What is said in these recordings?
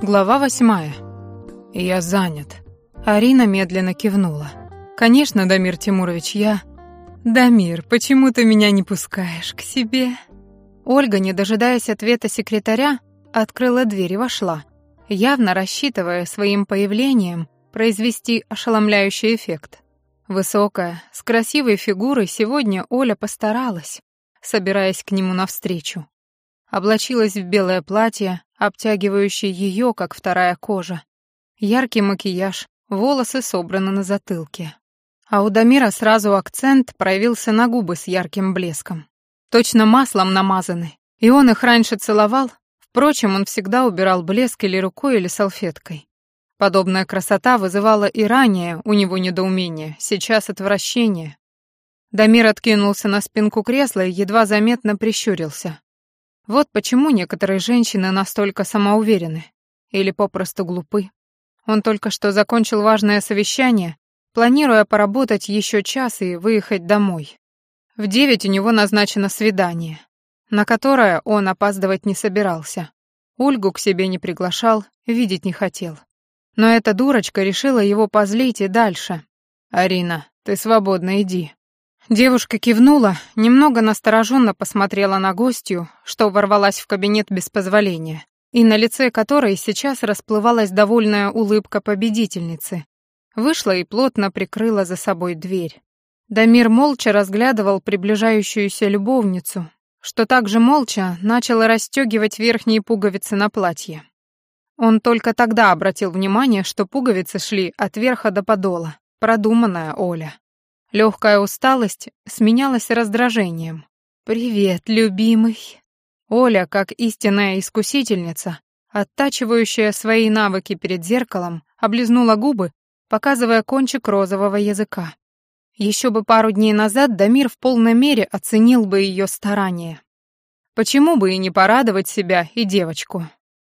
Глава восьмая. Я занят. Арина медленно кивнула. Конечно, Дамир Тимурович, я... Дамир, почему ты меня не пускаешь к себе? Ольга, не дожидаясь ответа секретаря, открыла дверь и вошла, явно рассчитывая своим появлением произвести ошеломляющий эффект. Высокая, с красивой фигурой сегодня Оля постаралась, собираясь к нему навстречу. Облачилась в белое платье, обтягивающее ее, как вторая кожа. Яркий макияж, волосы собраны на затылке. А у Дамира сразу акцент проявился на губы с ярким блеском. Точно маслом намазаны. И он их раньше целовал. Впрочем, он всегда убирал блеск или рукой, или салфеткой. Подобная красота вызывала и ранее у него недоумение, сейчас отвращение. Дамир откинулся на спинку кресла и едва заметно прищурился. Вот почему некоторые женщины настолько самоуверены или попросту глупы. Он только что закончил важное совещание, планируя поработать еще час и выехать домой. В девять у него назначено свидание, на которое он опаздывать не собирался. Ольгу к себе не приглашал, видеть не хотел. Но эта дурочка решила его позлить и дальше. «Арина, ты свободна, иди». Девушка кивнула, немного настороженно посмотрела на гостью, что ворвалась в кабинет без позволения, и на лице которой сейчас расплывалась довольная улыбка победительницы. Вышла и плотно прикрыла за собой дверь. Дамир молча разглядывал приближающуюся любовницу, что также молча начала расстегивать верхние пуговицы на платье. Он только тогда обратил внимание, что пуговицы шли от верха до подола. Продуманная Оля. Легкая усталость сменялась раздражением. «Привет, любимый». Оля, как истинная искусительница, оттачивающая свои навыки перед зеркалом, облизнула губы, показывая кончик розового языка. Еще бы пару дней назад Дамир в полной мере оценил бы ее старания. Почему бы и не порадовать себя и девочку?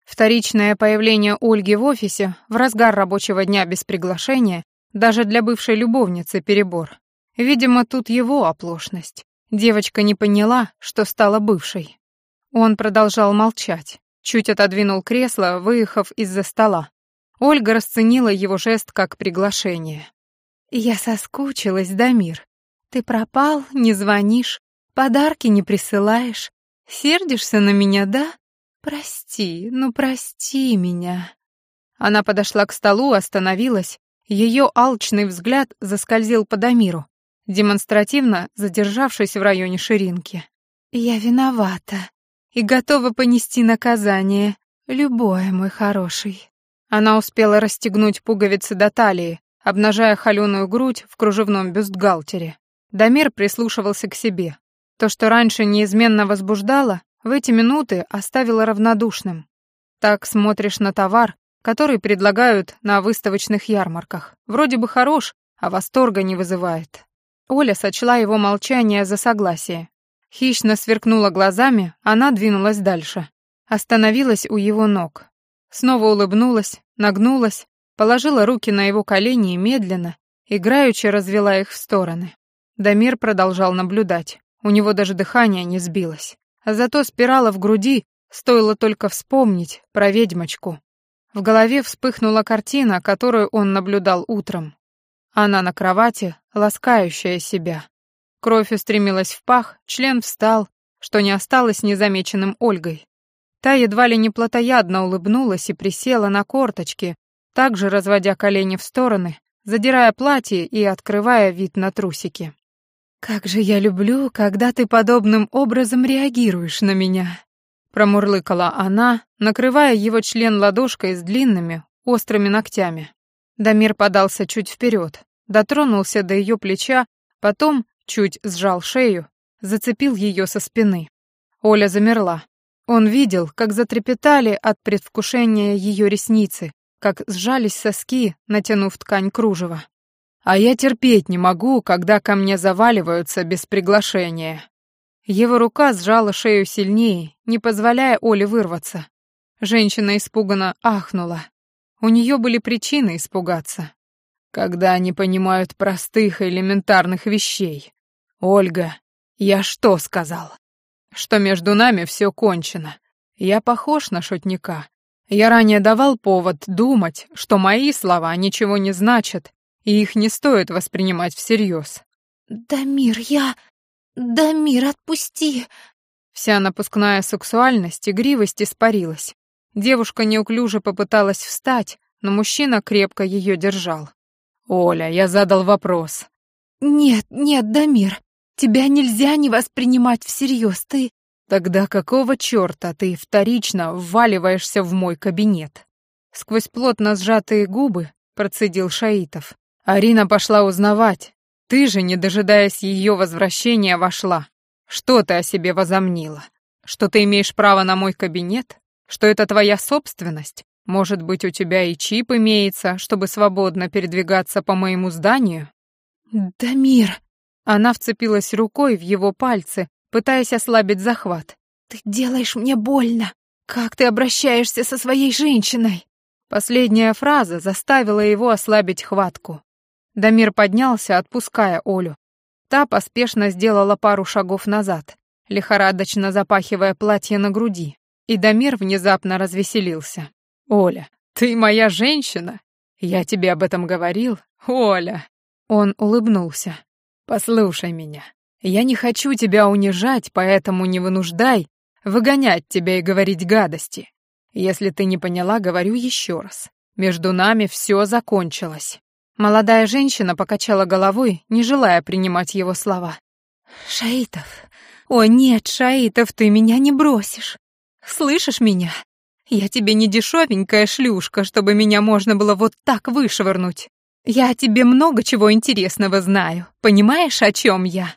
Вторичное появление Ольги в офисе в разгар рабочего дня без приглашения даже для бывшей любовницы перебор. Видимо, тут его оплошность. Девочка не поняла, что стала бывшей. Он продолжал молчать, чуть отодвинул кресло, выехав из-за стола. Ольга расценила его жест как приглашение. «Я соскучилась, Дамир. Ты пропал, не звонишь, подарки не присылаешь. Сердишься на меня, да? «Прости, ну прости меня». Она подошла к столу, остановилась. Ее алчный взгляд заскользил по Дамиру, демонстративно задержавшись в районе ширинки. «Я виновата и готова понести наказание, любое, мой хороший». Она успела расстегнуть пуговицы до талии, обнажая холеную грудь в кружевном бюстгальтере. Дамир прислушивался к себе. То, что раньше неизменно возбуждало, в эти минуты оставила равнодушным. Так смотришь на товар, который предлагают на выставочных ярмарках. Вроде бы хорош, а восторга не вызывает. Оля сочла его молчание за согласие. Хищно сверкнула глазами, она двинулась дальше. Остановилась у его ног. Снова улыбнулась, нагнулась, положила руки на его колени и медленно, играючи развела их в стороны. Дамир продолжал наблюдать. У него даже дыхание не сбилось. А зато спирала в груди, стоило только вспомнить про ведьмочку. В голове вспыхнула картина, которую он наблюдал утром. Она на кровати, ласкающая себя. Кровь устремилась в пах, член встал, что не осталось незамеченным Ольгой. Та едва ли не плотоядно улыбнулась и присела на корточки, также разводя колени в стороны, задирая платье и открывая вид на трусики. «Как же я люблю, когда ты подобным образом реагируешь на меня!» Промурлыкала она, накрывая его член ладошкой с длинными, острыми ногтями. Дамир подался чуть вперед, дотронулся до ее плеча, потом чуть сжал шею, зацепил ее со спины. Оля замерла. Он видел, как затрепетали от предвкушения ее ресницы, как сжались соски, натянув ткань кружева. А я терпеть не могу, когда ко мне заваливаются без приглашения. Его рука сжала шею сильнее, не позволяя Оле вырваться. Женщина испуганно ахнула. У нее были причины испугаться. Когда они понимают простых и элементарных вещей. Ольга, я что сказал? Что между нами все кончено. Я похож на шутника. Я ранее давал повод думать, что мои слова ничего не значат, и их не стоит воспринимать всерьез. «Дамир, я... Дамир, отпусти!» Вся напускная сексуальность, игривость испарилась. Девушка неуклюже попыталась встать, но мужчина крепко ее держал. «Оля, я задал вопрос». «Нет, нет, Дамир, тебя нельзя не воспринимать всерьез, ты...» «Тогда какого черта ты вторично вваливаешься в мой кабинет?» Сквозь плотно сжатые губы процедил Шаитов. Арина пошла узнавать. Ты же, не дожидаясь ее возвращения, вошла. Что ты о себе возомнила? Что ты имеешь право на мой кабинет? Что это твоя собственность? Может быть, у тебя и чип имеется, чтобы свободно передвигаться по моему зданию? Дамир. Она вцепилась рукой в его пальцы, пытаясь ослабить захват. Ты делаешь мне больно. Как ты обращаешься со своей женщиной? Последняя фраза заставила его ослабить хватку. Дамир поднялся, отпуская Олю. Та поспешно сделала пару шагов назад, лихорадочно запахивая платье на груди. И Дамир внезапно развеселился. «Оля, ты моя женщина? Я тебе об этом говорил? Оля!» Он улыбнулся. «Послушай меня. Я не хочу тебя унижать, поэтому не вынуждай выгонять тебя и говорить гадости. Если ты не поняла, говорю еще раз. Между нами все закончилось. Молодая женщина покачала головой, не желая принимать его слова. «Шаитов! О нет, Шаитов, ты меня не бросишь! Слышишь меня? Я тебе не дешевенькая шлюшка, чтобы меня можно было вот так вышвырнуть. Я о тебе много чего интересного знаю. Понимаешь, о чем я?»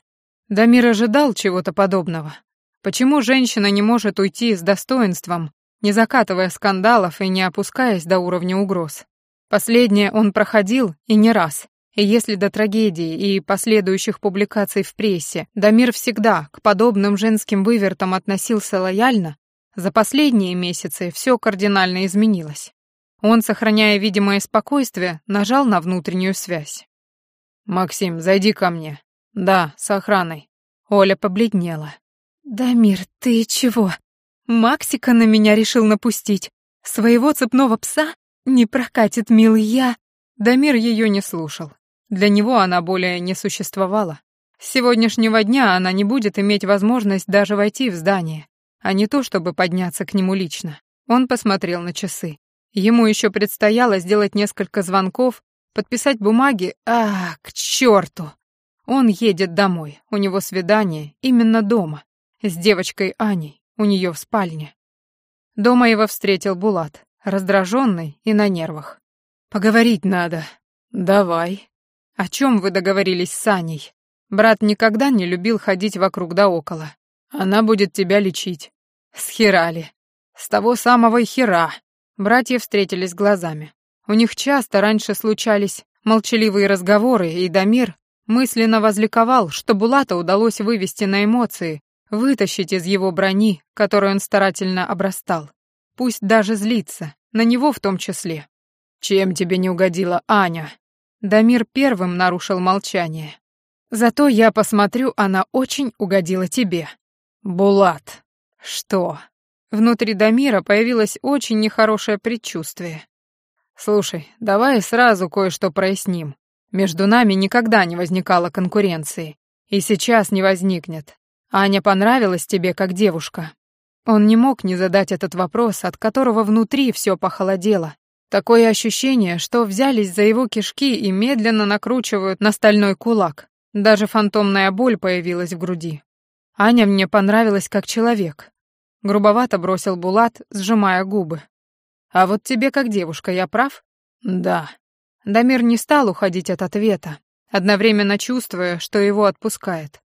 Дамир ожидал чего-то подобного. Почему женщина не может уйти с достоинством, не закатывая скандалов и не опускаясь до уровня угроз? Последнее он проходил и не раз. И если до трагедии и последующих публикаций в прессе Дамир всегда к подобным женским вывертам относился лояльно, за последние месяцы все кардинально изменилось. Он, сохраняя видимое спокойствие, нажал на внутреннюю связь. «Максим, зайди ко мне». «Да, с охраной». Оля побледнела. «Дамир, ты чего? Максика на меня решил напустить? Своего цепного пса? «Не прокатит, милый, я...» Дамир ее не слушал. Для него она более не существовала. С сегодняшнего дня она не будет иметь возможность даже войти в здание, а не то, чтобы подняться к нему лично. Он посмотрел на часы. Ему еще предстояло сделать несколько звонков, подписать бумаги. А, к черту! Он едет домой, у него свидание, именно дома, с девочкой Аней, у нее в спальне. Дома его встретил Булат раздраженный и на нервах. «Поговорить надо». «Давай». «О чем вы договорились с Аней? Брат никогда не любил ходить вокруг да около. Она будет тебя лечить». «С хера «С того самого хера». Братья встретились глазами. У них часто раньше случались молчаливые разговоры, и Дамир мысленно возликовал, что Булата удалось вывести на эмоции, вытащить из его брони, которой он старательно обрастал. Пусть даже злится, на него в том числе. «Чем тебе не угодила Аня?» Дамир первым нарушил молчание. «Зато я посмотрю, она очень угодила тебе». «Булат». «Что?» Внутри Дамира появилось очень нехорошее предчувствие. «Слушай, давай сразу кое-что проясним. Между нами никогда не возникало конкуренции. И сейчас не возникнет. Аня понравилась тебе как девушка. Он не мог не задать этот вопрос, от которого внутри все похолодело. Такое ощущение, что взялись за его кишки и медленно накручивают на стальной кулак. Даже фантомная боль появилась в груди. Аня мне понравилась как человек. Грубовато бросил Булат, сжимая губы. А вот тебе как девушка, я прав? Да. Дамир не стал уходить от ответа, одновременно чувствуя, что его отпускает.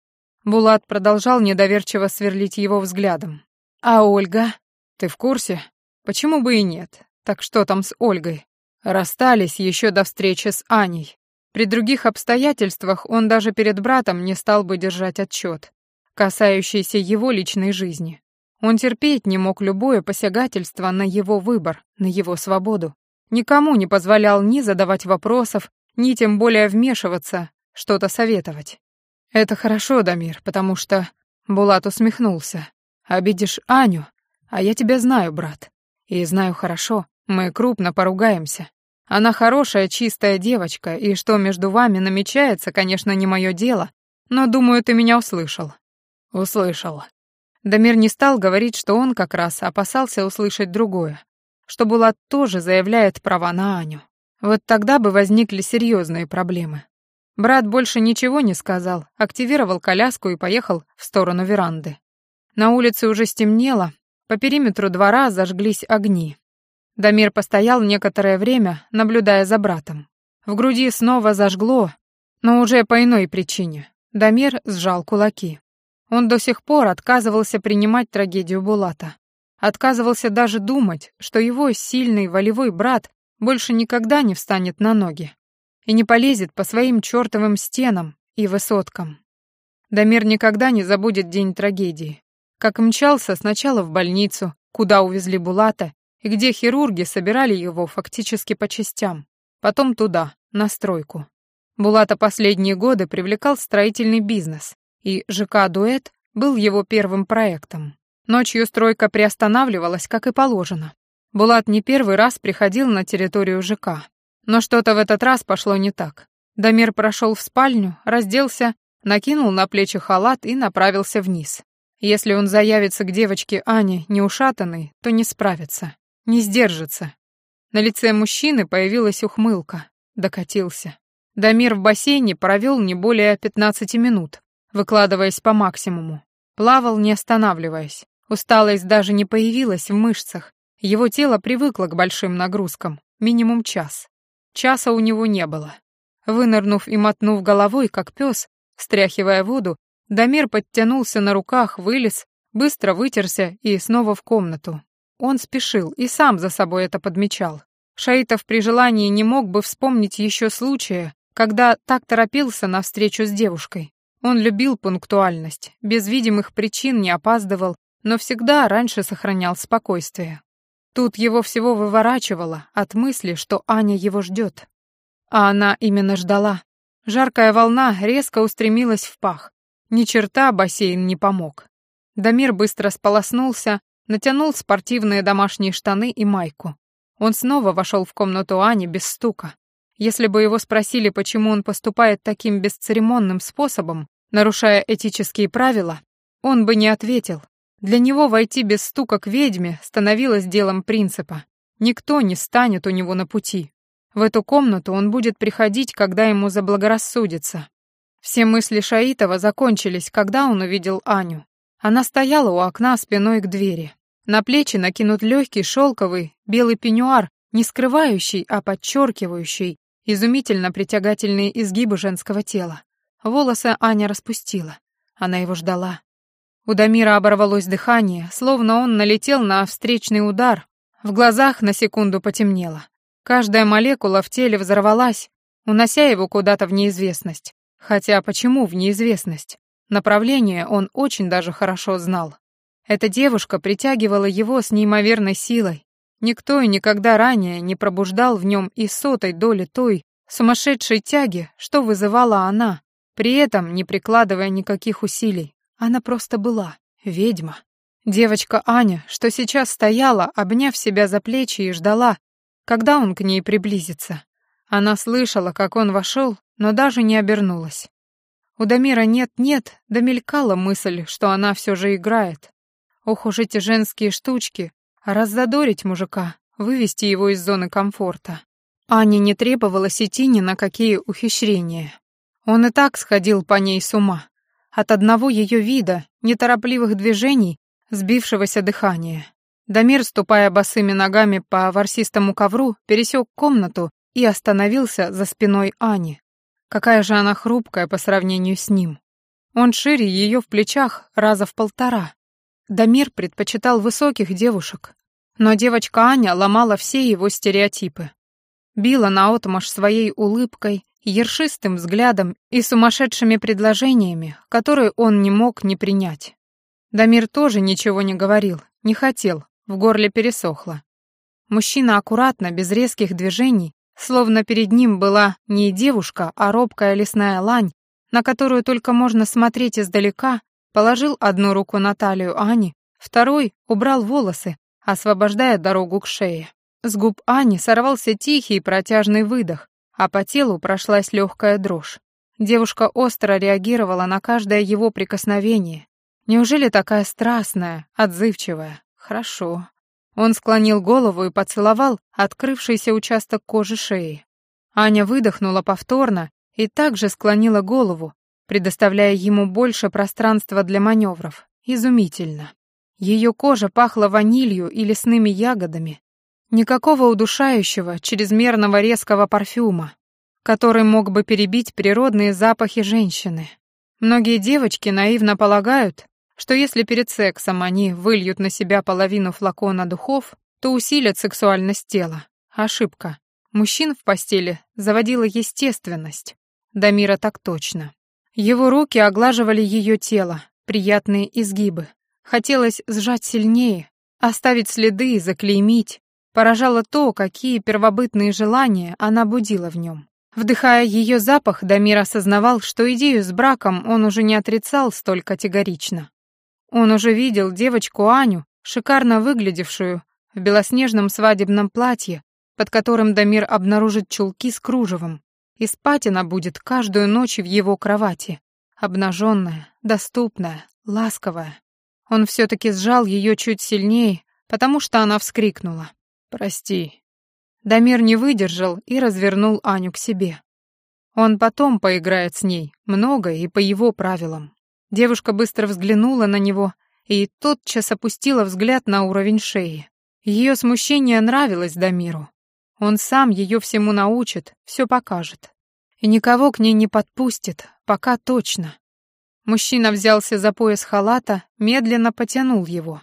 Булат продолжал недоверчиво сверлить его взглядом. «А Ольга? Ты в курсе? Почему бы и нет? Так что там с Ольгой? Расстались еще до встречи с Аней. При других обстоятельствах он даже перед братом не стал бы держать отчет, касающийся его личной жизни. Он терпеть не мог любое посягательство на его выбор, на его свободу. Никому не позволял ни задавать вопросов, ни тем более вмешиваться, что-то советовать. «Это хорошо, Дамир, потому что...» Булат усмехнулся. Обидишь Аню, а я тебя знаю, брат. И знаю хорошо, мы крупно поругаемся. Она хорошая, чистая девочка, и что между вами намечается, конечно, не мое дело, но, думаю, ты меня услышал». «Услышал». Дамир не стал говорить, что он как раз опасался услышать другое, что Булат тоже заявляет права на Аню. Вот тогда бы возникли серьезные проблемы. Брат больше ничего не сказал, активировал коляску и поехал в сторону веранды. На улице уже стемнело, по периметру двора зажглись огни. Дамир постоял некоторое время, наблюдая за братом. В груди снова зажгло, но уже по иной причине. Дамир сжал кулаки. Он до сих пор отказывался принимать трагедию Булата. Отказывался даже думать, что его сильный волевой брат больше никогда не встанет на ноги и не полезет по своим чертовым стенам и высоткам. Дамир никогда не забудет день трагедии. Как мчался сначала в больницу, куда увезли Булата, и где хирурги собирали его фактически по частям, потом туда, на стройку. Булата последние годы привлекал строительный бизнес, и ЖК «Дуэт» был его первым проектом. Ночью стройка приостанавливалась, как и положено. Булат не первый раз приходил на территорию ЖК, но что-то в этот раз пошло не так. Дамир прошел в спальню, разделся, накинул на плечи халат и направился вниз. Если он заявится к девочке Ане неушатанной, то не справится, не сдержится. На лице мужчины появилась ухмылка. Докатился. Дамир в бассейне провел не более 15 минут, выкладываясь по максимуму. Плавал, не останавливаясь. Усталость даже не появилась в мышцах. Его тело привыкло к большим нагрузкам, минимум час. Часа у него не было. Вынырнув и мотнув головой, как пес, стряхивая воду, Дамир подтянулся на руках, вылез, быстро вытерся и снова в комнату. Он спешил и сам за собой это подмечал. Шаитов при желании не мог бы вспомнить еще случая, когда так торопился на встречу с девушкой. Он любил пунктуальность, без видимых причин не опаздывал, но всегда раньше сохранял спокойствие. Тут его всего выворачивало от мысли, что Аня его ждет. А она именно ждала. Жаркая волна резко устремилась в пах. Ни черта бассейн не помог. Дамир быстро сполоснулся, натянул спортивные домашние штаны и майку. Он снова вошел в комнату Ани без стука. Если бы его спросили, почему он поступает таким бесцеремонным способом, нарушая этические правила, он бы не ответил. Для него войти без стука к ведьме становилось делом принципа. Никто не станет у него на пути. В эту комнату он будет приходить, когда ему заблагорассудится. Все мысли Шаитова закончились, когда он увидел Аню. Она стояла у окна спиной к двери. На плечи накинут легкий шелковый белый пеньюар, не скрывающий, а подчеркивающий изумительно притягательные изгибы женского тела. Волосы Аня распустила. Она его ждала. У Дамира оборвалось дыхание, словно он налетел на встречный удар. В глазах на секунду потемнело. Каждая молекула в теле взорвалась, унося его куда-то в неизвестность. Хотя почему в неизвестность? Направление он очень даже хорошо знал. Эта девушка притягивала его с неимоверной силой. Никто и никогда ранее не пробуждал в нем и сотой доли той сумасшедшей тяги, что вызывала она, при этом не прикладывая никаких усилий. Она просто была ведьма. Девочка Аня, что сейчас стояла, обняв себя за плечи и ждала, когда он к ней приблизится. Она слышала, как он вошел, но даже не обернулась. У Дамира нет-нет, да мелькала мысль, что она все же играет. Ох уж эти женские штучки, раззадорить мужика, вывести его из зоны комфорта. Ане не требовалось идти ни на какие ухищрения. Он и так сходил по ней с ума. От одного ее вида, неторопливых движений, сбившегося дыхания. Дамир, ступая босыми ногами по ворсистому ковру, пересек комнату и остановился за спиной Ани. Какая же она хрупкая по сравнению с ним. Он шире ее в плечах раза в полтора. Дамир предпочитал высоких девушек, но девочка Аня ломала все его стереотипы. Била наотмашь своей улыбкой, ершистым взглядом и сумасшедшими предложениями, которые он не мог не принять. Дамир тоже ничего не говорил, не хотел, в горле пересохло. Мужчина аккуратно, без резких движений, словно перед ним была не девушка, а робкая лесная лань, на которую только можно смотреть издалека, положил одну руку на талию Ани, второй убрал волосы, освобождая дорогу к шее. С губ Ани сорвался тихий протяжный выдох, а по телу прошлась легкая дрожь. Девушка остро реагировала на каждое его прикосновение. Неужели такая страстная, отзывчивая? Хорошо. Он склонил голову и поцеловал открывшийся участок кожи шеи. Аня выдохнула повторно и также склонила голову, предоставляя ему больше пространства для маневров. Изумительно. Ее кожа пахла ванилью и лесными ягодами. Никакого удушающего, чрезмерного резкого парфюма, который мог бы перебить природные запахи женщины. Многие девочки наивно полагают, что если перед сексом они выльют на себя половину флакона духов, то усилят сексуальность тела. Ошибка. Мужчин в постели заводила естественность. Дамира так точно. Его руки оглаживали ее тело, приятные изгибы. Хотелось сжать сильнее, оставить следы, заклеймить. Поражало то, какие первобытные желания она будила в нем. Вдыхая ее запах, Дамир осознавал, что идею с браком он уже не отрицал столь категорично. Он уже видел девочку Аню, шикарно выглядевшую, в белоснежном свадебном платье, под которым Дамир обнаружит чулки с кружевом, и спать она будет каждую ночь в его кровати, обнаженная, доступная, ласковая. Он все-таки сжал ее чуть сильнее, потому что она вскрикнула. «Прости». Дамир не выдержал и развернул Аню к себе. Он потом поиграет с ней, много и по его правилам. Девушка быстро взглянула на него и тотчас опустила взгляд на уровень шеи. Ее смущение нравилось Дамиру. Он сам ее всему научит, все покажет. И никого к ней не подпустит, пока точно. Мужчина взялся за пояс халата, медленно потянул его.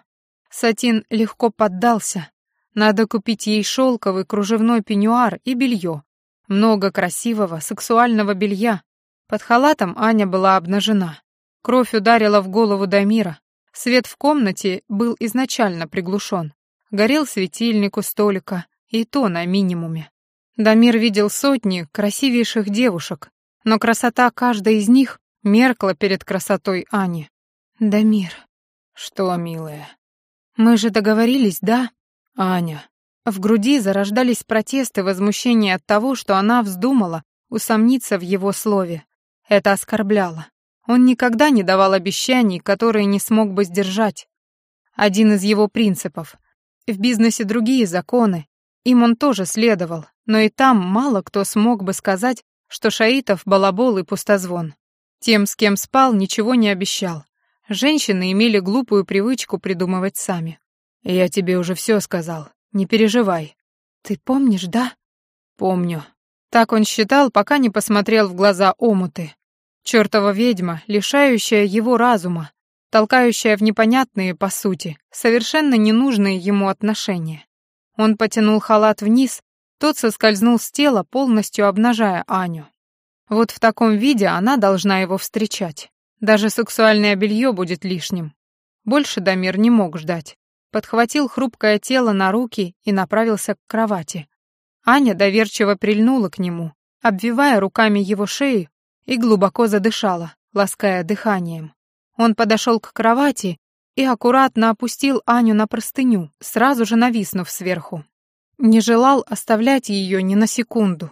Сатин легко поддался. Надо купить ей шелковый кружевной пеньюар и белье. Много красивого, сексуального белья. Под халатом Аня была обнажена. Кровь ударила в голову Дамира. Свет в комнате был изначально приглушен. Горел светильник у столика, и то на минимуме. Дамир видел сотни красивейших девушек, но красота каждой из них меркла перед красотой Ани. «Дамир». «Что, милая?» «Мы же договорились, да?» «Аня». В груди зарождались протесты возмущения от того, что она вздумала усомниться в его слове. Это оскорбляло. Он никогда не давал обещаний, которые не смог бы сдержать. Один из его принципов. В бизнесе другие законы, им он тоже следовал, но и там мало кто смог бы сказать, что Шаитов — балабол и пустозвон. Тем, с кем спал, ничего не обещал. Женщины имели глупую привычку придумывать сами. «Я тебе уже все сказал, не переживай». «Ты помнишь, да?» «Помню». Так он считал, пока не посмотрел в глаза омуты. Чёртова ведьма, лишающая его разума, толкающая в непонятные, по сути, совершенно ненужные ему отношения. Он потянул халат вниз, тот соскользнул с тела, полностью обнажая Аню. Вот в таком виде она должна его встречать. Даже сексуальное белье будет лишним. Больше Дамир не мог ждать. Подхватил хрупкое тело на руки и направился к кровати. Аня доверчиво прильнула к нему, обвивая руками его шею и глубоко задышала, лаская дыханием. Он подошел к кровати и аккуратно опустил Аню на простыню, сразу же нависнув сверху. Не желал оставлять ее ни на секунду.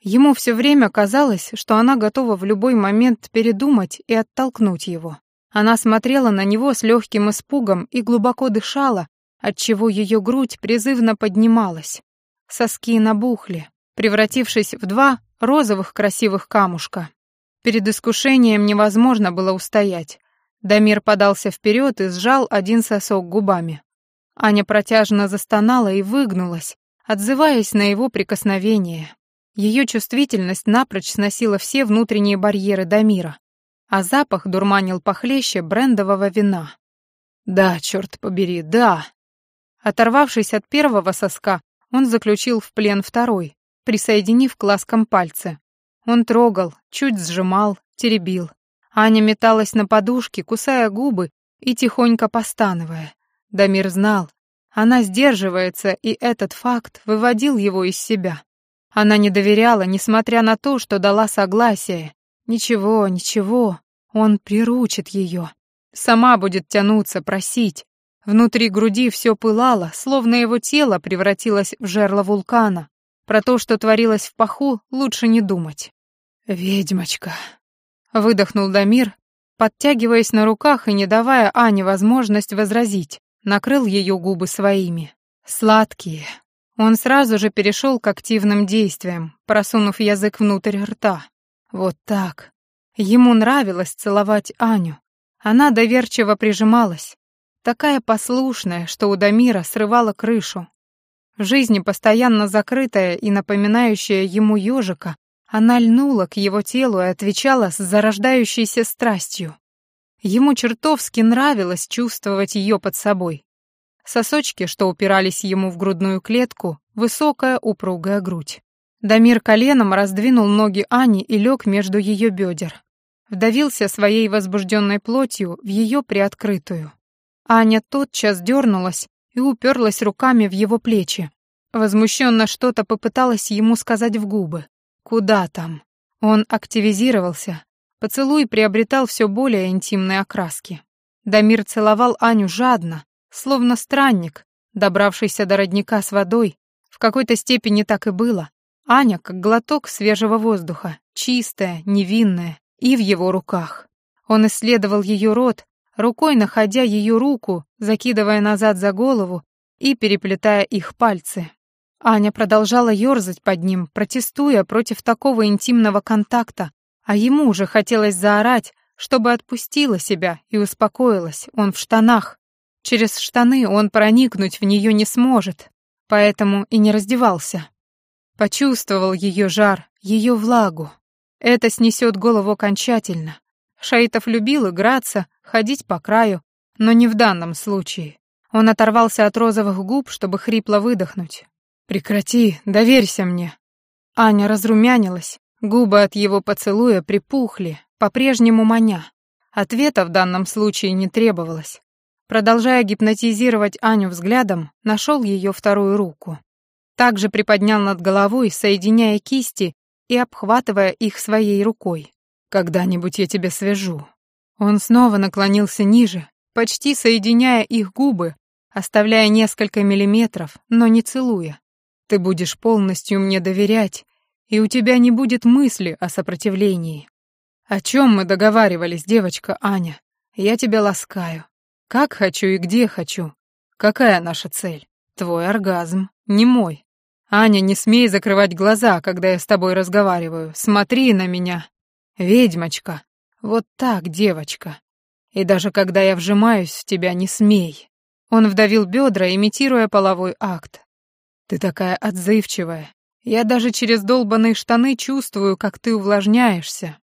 Ему все время казалось, что она готова в любой момент передумать и оттолкнуть его. Она смотрела на него с легким испугом и глубоко дышала, отчего ее грудь призывно поднималась. Соски набухли, превратившись в два розовых красивых камушка. Перед искушением невозможно было устоять. Дамир подался вперед и сжал один сосок губами. Аня протяжно застонала и выгнулась, отзываясь на его прикосновение. Ее чувствительность напрочь сносила все внутренние барьеры Дамира, а запах дурманил похлеще брендового вина. «Да, черт побери, да!» Оторвавшись от первого соска, он заключил в плен второй, присоединив к ласкам пальцы. Он трогал, чуть сжимал, теребил. Аня металась на подушке, кусая губы и тихонько постановая. Дамир знал, она сдерживается, и этот факт выводил его из себя. Она не доверяла, несмотря на то, что дала согласие. Ничего, ничего, он приручит ее. Сама будет тянуться, просить. Внутри груди все пылало, словно его тело превратилось в жерло вулкана. Про то, что творилось в паху, лучше не думать. «Ведьмочка», — выдохнул Дамир, подтягиваясь на руках и не давая Ане возможность возразить, накрыл ее губы своими. Сладкие. Он сразу же перешел к активным действиям, просунув язык внутрь рта. Вот так. Ему нравилось целовать Аню. Она доверчиво прижималась, такая послушная, что у Дамира срывала крышу. В жизни постоянно закрытая и напоминающая ему ежика, она льнула к его телу и отвечала с зарождающейся страстью. Ему чертовски нравилось чувствовать ее под собой. Сосочки, что упирались ему в грудную клетку, высокая упругая грудь. Дамир коленом раздвинул ноги Ани и лег между ее бедер. Вдавился своей возбужденной плотью в ее приоткрытую. Аня тотчас дернулась и уперлась руками в его плечи. Возмущенно что-то попыталась ему сказать в губы. Куда там? Он активизировался. Поцелуй приобретал все более интимные окраски. Дамир целовал Аню жадно, словно странник, добравшийся до родника с водой. В какой-то степени так и было. Аня как глоток свежего воздуха, чистая, невинная, и в его руках. Он исследовал ее рот, рукой находя ее руку, закидывая назад за голову и переплетая их пальцы. Аня продолжала ерзать под ним, протестуя против такого интимного контакта, а ему уже хотелось заорать, чтобы отпустила себя и успокоилась, он в штанах. Через штаны он проникнуть в нее не сможет, поэтому и не раздевался. Почувствовал ее жар, ее влагу. Это снесет голову окончательно. Шаитов любил играться, ходить по краю, но не в данном случае. Он оторвался от розовых губ, чтобы хрипло выдохнуть. «Прекрати, доверься мне». Аня разрумянилась, губы от его поцелуя припухли, по-прежнему маня. Ответа в данном случае не требовалось. Продолжая гипнотизировать Аню взглядом, нашел ее вторую руку. Также приподнял над головой, соединяя кисти и обхватывая их своей рукой. «Когда-нибудь я тебя свяжу». Он снова наклонился ниже, почти соединяя их губы, оставляя несколько миллиметров, но не целуя. «Ты будешь полностью мне доверять, и у тебя не будет мысли о сопротивлении». «О чем мы договаривались, девочка Аня? Я тебя ласкаю. Как хочу и где хочу. Какая наша цель? Твой оргазм, не мой. Аня, не смей закрывать глаза, когда я с тобой разговариваю. Смотри на меня. Ведьмочка. Вот так, девочка. И даже когда я вжимаюсь в тебя, не смей. Он вдавил бедра, имитируя половой акт. Ты такая отзывчивая. Я даже через долбаные штаны чувствую, как ты увлажняешься.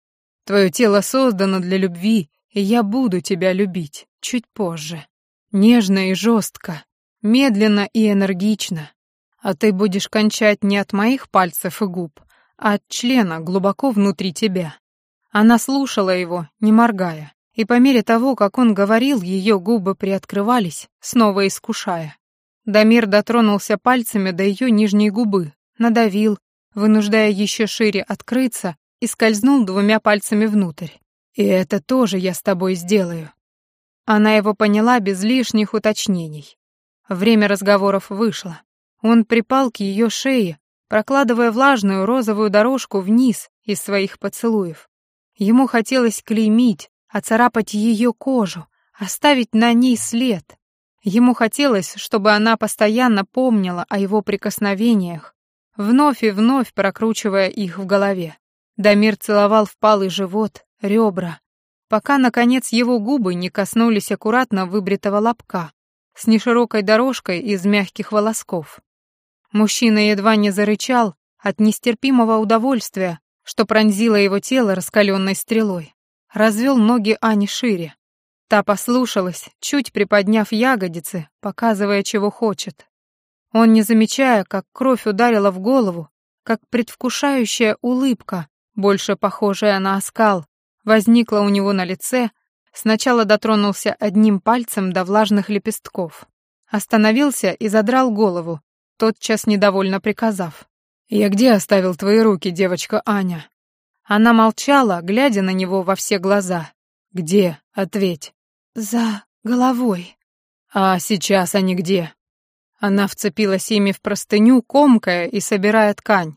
Твое тело создано для любви, и я буду тебя любить чуть позже. Нежно и жестко, медленно и энергично. А ты будешь кончать не от моих пальцев и губ, а от члена глубоко внутри тебя. Она слушала его, не моргая, и по мере того, как он говорил, ее губы приоткрывались, снова искушая. Дамир дотронулся пальцами до ее нижней губы, надавил, вынуждая еще шире открыться, и скользнул двумя пальцами внутрь. «И это тоже я с тобой сделаю». Она его поняла без лишних уточнений. Время разговоров вышло. Он припал к ее шее, прокладывая влажную розовую дорожку вниз из своих поцелуев. Ему хотелось клеймить, оцарапать ее кожу, оставить на ней след. Ему хотелось, чтобы она постоянно помнила о его прикосновениях, вновь и вновь прокручивая их в голове. Дамир целовал впалый живот, ребра, пока, наконец, его губы не коснулись аккуратно выбритого лобка с неширокой дорожкой из мягких волосков. Мужчина едва не зарычал от нестерпимого удовольствия, что пронзило его тело раскаленной стрелой. Развел ноги Ани шире. Та послушалась, чуть приподняв ягодицы, показывая, чего хочет. Он, не замечая, как кровь ударила в голову, как предвкушающая улыбка, больше похожая на оскал, возникла у него на лице, сначала дотронулся одним пальцем до влажных лепестков. Остановился и задрал голову, тотчас недовольно приказав. «Я где оставил твои руки, девочка Аня?» Она молчала, глядя на него во все глаза. «Где? Ответь». «За головой». «А сейчас они где?» Она вцепилась ими в простыню, комкая и собирая ткань.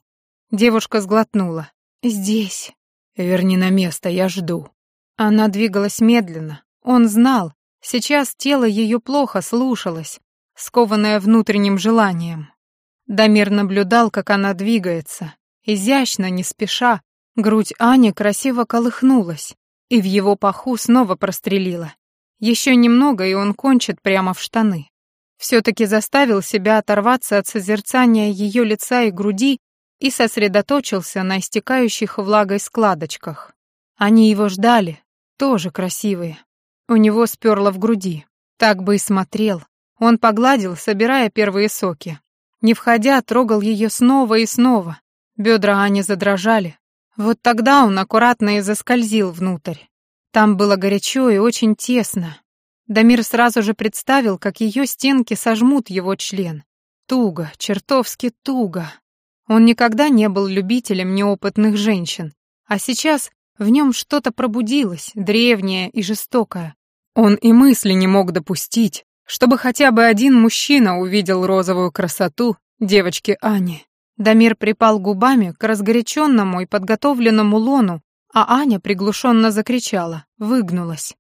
Девушка сглотнула. «Здесь». «Верни на место, я жду». Она двигалась медленно. Он знал, сейчас тело ее плохо слушалось, скованное внутренним желанием. Дамир наблюдал, как она двигается. Изящно, не спеша, грудь Ани красиво колыхнулась, и в его паху снова прострелила. Еще немного, и он кончит прямо в штаны. Все-таки заставил себя оторваться от созерцания ее лица и груди и сосредоточился на истекающих влагой складочках. Они его ждали, тоже красивые. У него сперло в груди. Так бы и смотрел. Он погладил, собирая первые соки. Не входя, трогал ее снова и снова. Бедра Ани задрожали. Вот тогда он аккуратно и заскользил внутрь. Там было горячо и очень тесно. Дамир сразу же представил, как ее стенки сожмут его член. Туго, чертовски туго. Он никогда не был любителем неопытных женщин, а сейчас в нем что-то пробудилось, древнее и жестокое. Он и мысли не мог допустить, чтобы хотя бы один мужчина увидел розовую красоту девочки Ани. Дамир припал губами к разгоряченному и подготовленному лону, а Аня приглушенно закричала, выгнулась.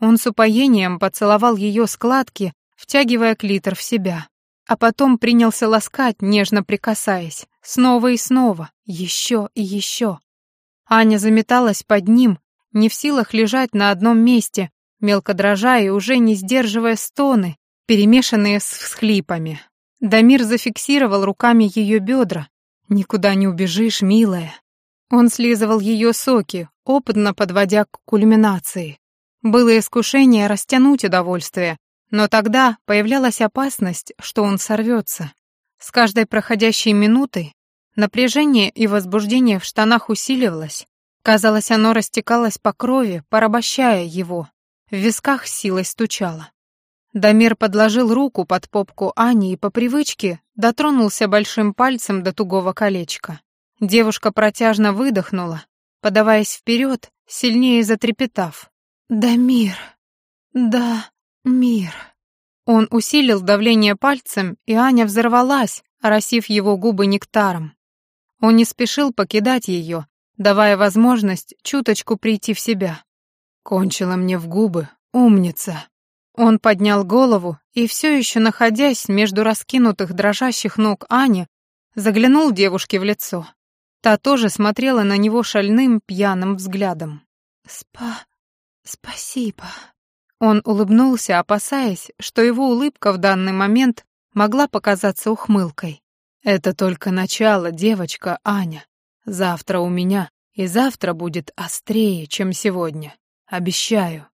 Он с упоением поцеловал ее складки, втягивая клитор в себя, а потом принялся ласкать, нежно прикасаясь, снова и снова, еще и еще. Аня заметалась под ним, не в силах лежать на одном месте, мелко дрожа и уже не сдерживая стоны, перемешанные с всхлипами. Дамир зафиксировал руками ее бедра. «Никуда не убежишь, милая». Он слизывал ее соки, опытно подводя к кульминации. Было искушение растянуть удовольствие, но тогда появлялась опасность, что он сорвется. С каждой проходящей минутой напряжение и возбуждение в штанах усиливалось. Казалось, оно растекалось по крови, порабощая его. В висках силой стучало. Дамир подложил руку под попку Ани и по привычке дотронулся большим пальцем до тугого колечка. Девушка протяжно выдохнула, подаваясь вперед, сильнее затрепетав. «Дамир! Да, мир!» Он усилил давление пальцем, и Аня взорвалась, оросив его губы нектаром. Он не спешил покидать ее, давая возможность чуточку прийти в себя. Кончила мне в губы, умница. Он поднял голову и, все еще находясь между раскинутых дрожащих ног Ани, заглянул девушке в лицо. Та тоже смотрела на него шальным пьяным взглядом. «Спа... спасибо». Он улыбнулся, опасаясь, что его улыбка в данный момент могла показаться ухмылкой. «Это только начало, девочка Аня. Завтра у меня, и завтра будет острее, чем сегодня. Обещаю».